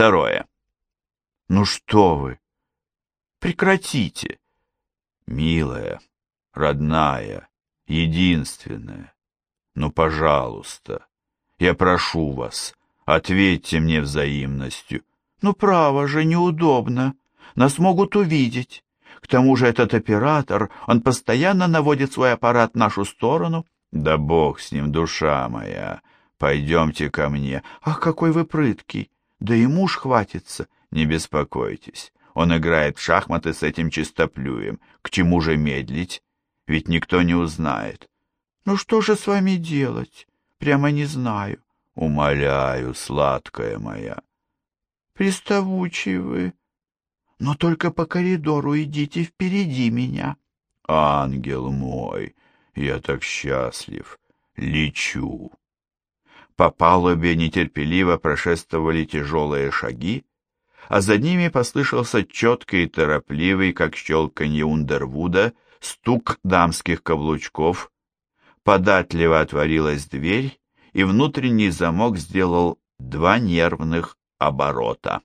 Второе. Ну что вы? Прекратите. Милая, родная, единственная. Ну, пожалуйста, я прошу вас, ответьте мне взаимностью. Ну, право же, неудобно. Нас могут увидеть. К тому же этот оператор, он постоянно наводит свой аппарат в нашу сторону. Да бог с ним, душа моя. Пойдемте ко мне. Ах, какой вы прыткий. Да и муж хватится. Не беспокойтесь. Он играет в шахматы с этим чистоплюем. К чему же медлить? Ведь никто не узнает. Ну что же с вами делать? Прямо не знаю. Умоляю, сладкая моя. Приставучий вы. Но только по коридору идите впереди меня. Ангел мой, я так счастлив. Лечу. По палубе нетерпеливо прошествовали тяжелые шаги, а за ними послышался четкий и торопливый, как щелканье Ундервуда, стук дамских каблучков. Податливо отворилась дверь, и внутренний замок сделал два нервных оборота.